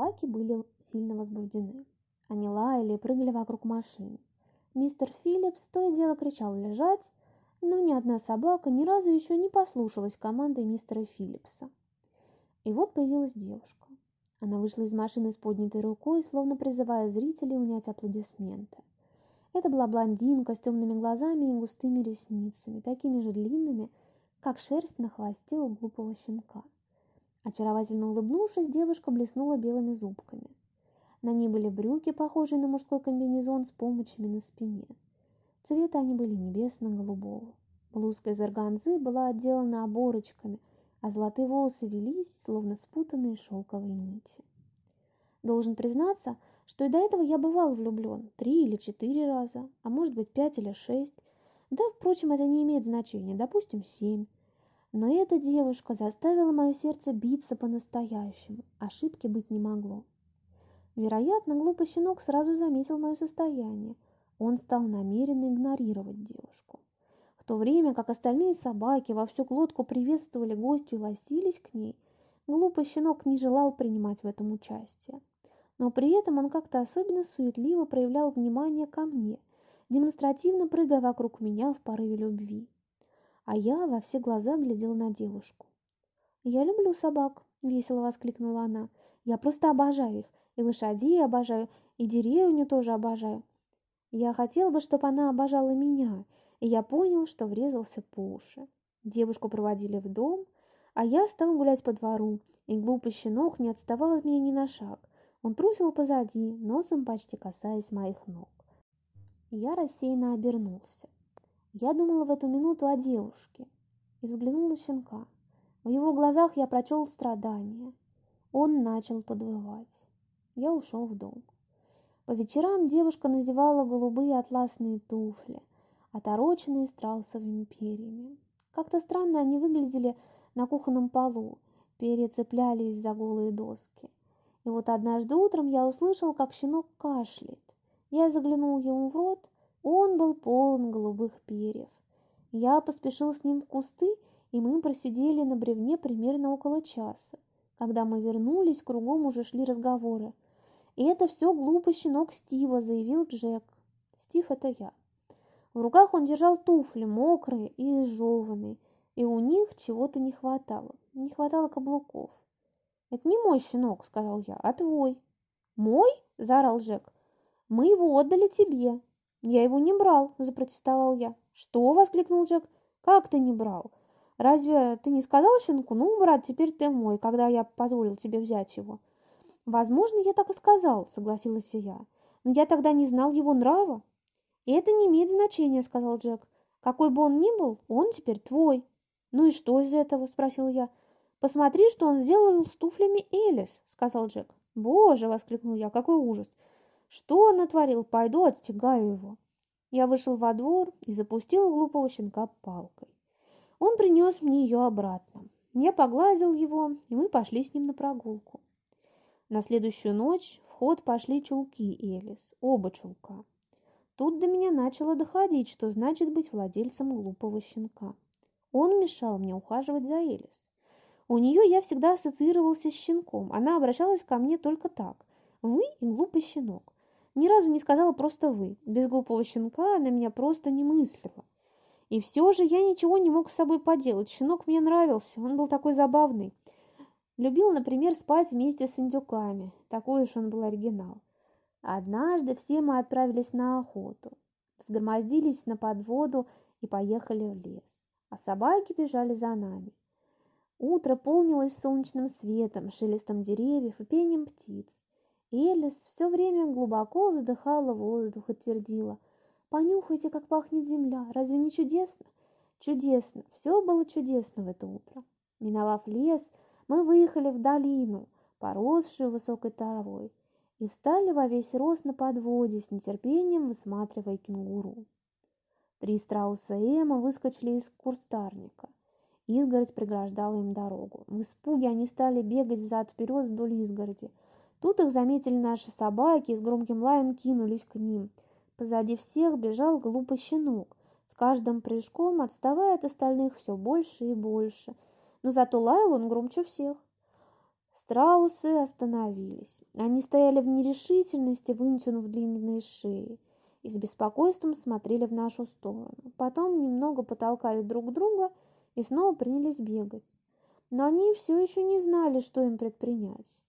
Собаки были сильно возбуждены. Они лаяли и прыгали вокруг машины. Мистер Филлипс то и дело кричал «лежать», но ни одна собака ни разу еще не послушалась команды мистера Филлипса. И вот появилась девушка. Она вышла из машины с поднятой рукой, словно призывая зрителей унять аплодисменты. Это была блондинка с темными глазами и густыми ресницами, такими же длинными, как шерсть на хвосте у глупого щенка. Очаровательно улыбнувшись, девушка блеснула белыми зубками. На ней были брюки, похожие на мужской комбинезон с помощями на спине. Цвета они были небесно-голубого. Блузка из органзы была отделана оборочками, а золотые волосы велись, словно спутанные шелковые нити. Должен признаться, что и до этого я бывал влюблен три или четыре раза, а может быть пять или шесть. Да, впрочем, это не имеет значения, допустим, семь. Но эта девушка заставила мое сердце биться по-настоящему, ошибки быть не могло. Вероятно, глупый щенок сразу заметил мое состояние – он стал намеренно игнорировать девушку. В то время как остальные собаки во всю глотку приветствовали гостью и ластились к ней, глупый щенок не желал принимать в этом участие. Но при этом он как-то особенно суетливо проявлял внимание ко мне, демонстративно прыгая вокруг меня в порыве любви. А я во все глаза глядела на девушку. «Я люблю собак», — весело воскликнула она. «Я просто обожаю их, и лошадей обожаю, и деревню тоже обожаю. Я хотел бы, чтобы она обожала меня, и я понял, что врезался по уши. Девушку проводили в дом, а я стал гулять по двору, и глупый щенок не отставал от меня ни на шаг. Он трусил позади, носом почти касаясь моих ног. Я рассеянно обернулся. Я думала в эту минуту о девушке и взглянул на щенка. В его глазах я прочел страдания. Он начал подвывать. Я ушел в дом. По вечерам девушка надевала голубые атласные туфли, отороченные страусовыми перьями. Как-то странно они выглядели на кухонном полу, перья цеплялись за голые доски. И вот однажды утром я услышал, как щенок кашляет. Я заглянул ему в рот, он был полон голубых перьев. Я поспешил с ним в кусты, и мы просидели на бревне примерно около часа. Когда мы вернулись, кругом уже шли разговоры. «И это все глупый щенок Стива», — заявил Джек. Стив — это я. В руках он держал туфли, мокрые и изжеванные, и у них чего-то не хватало. Не хватало каблуков. «Это не мой щенок», — сказал я, — «а твой». «Мой?» — заорал Джек. «Мы его отдали тебе». «Я его не брал», — запротестовал я. «Что?» — воскликнул Джек. «Как ты не брал? Разве ты не сказал щенку, ну, брат, теперь ты мой, когда я позволил тебе взять его?» возможно я так и сказал согласилась я но я тогда не знал его нрава и это не имеет значения сказал джек какой бы он ни был он теперь твой ну и что из этого спросил я посмотри что он сделал с туфлями элис сказал джек боже воскликнул я какой ужас что он натворил пойду отстегаю его я вышел во двор и запустил глупого щенка палкой он принес мне ее обратно я погладил его и мы пошли с ним на прогулку на следующую ночь в ход пошли чулки Элис, оба чулка. Тут до меня начало доходить, что значит быть владельцем глупого щенка. Он мешал мне ухаживать за Элис. У нее я всегда ассоциировался с щенком. Она обращалась ко мне только так. Вы и глупый щенок. Ни разу не сказала просто вы. Без глупого щенка она меня просто не мыслила. И все же я ничего не мог с собой поделать. Щенок мне нравился, он был такой забавный. Любил, например, спать вместе с индюками. Такой уж он был оригинал. Однажды все мы отправились на охоту. Взгромоздились на подводу и поехали в лес. А собаки бежали за нами. Утро полнилось солнечным светом, шелестом деревьев и пением птиц. Элис все время глубоко вздыхала воздух и твердила. «Понюхайте, как пахнет земля. Разве не чудесно?» Чудесно. Все было чудесно в это утро. Миновав лес, мы выехали в долину, поросшую высокой травой, и встали во весь рост на подводе, с нетерпением высматривая кенгуру. Три страуса Эма выскочили из курстарника. Изгородь преграждала им дорогу. В испуге они стали бегать взад-вперед вдоль изгороди. Тут их заметили наши собаки и с громким лаем кинулись к ним. Позади всех бежал глупый щенок, с каждым прыжком отставая от остальных все больше и больше – но зато лаял он громче всех. Страусы остановились. Они стояли в нерешительности, вытянув длинные шеи, и с беспокойством смотрели в нашу сторону. Потом немного потолкали друг друга и снова принялись бегать. Но они все еще не знали, что им предпринять.